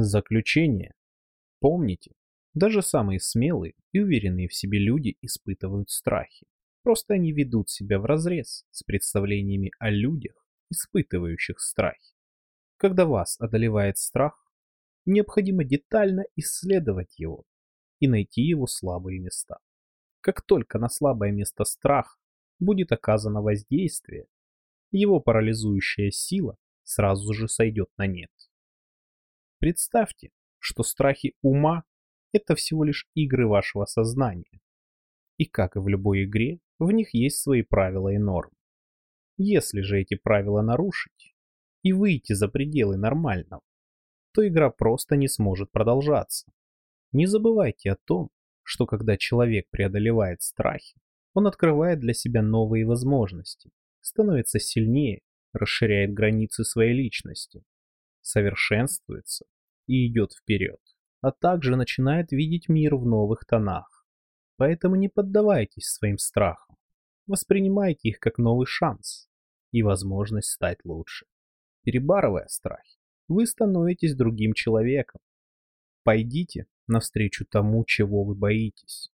Заключение. Помните, даже самые смелые и уверенные в себе люди испытывают страхи. Просто они ведут себя вразрез с представлениями о людях, испытывающих страхи. Когда вас одолевает страх, необходимо детально исследовать его и найти его слабые места. Как только на слабое место страха будет оказано воздействие, его парализующая сила сразу же сойдет на нет. Представьте, что страхи ума – это всего лишь игры вашего сознания. И как и в любой игре, в них есть свои правила и нормы. Если же эти правила нарушить и выйти за пределы нормального, то игра просто не сможет продолжаться. Не забывайте о том, что когда человек преодолевает страхи, он открывает для себя новые возможности, становится сильнее, расширяет границы своей личности, совершенствуется и идет вперед, а также начинает видеть мир в новых тонах. Поэтому не поддавайтесь своим страхам, воспринимайте их как новый шанс и возможность стать лучше. Перебарывая страхи, вы становитесь другим человеком. Пойдите навстречу тому, чего вы боитесь.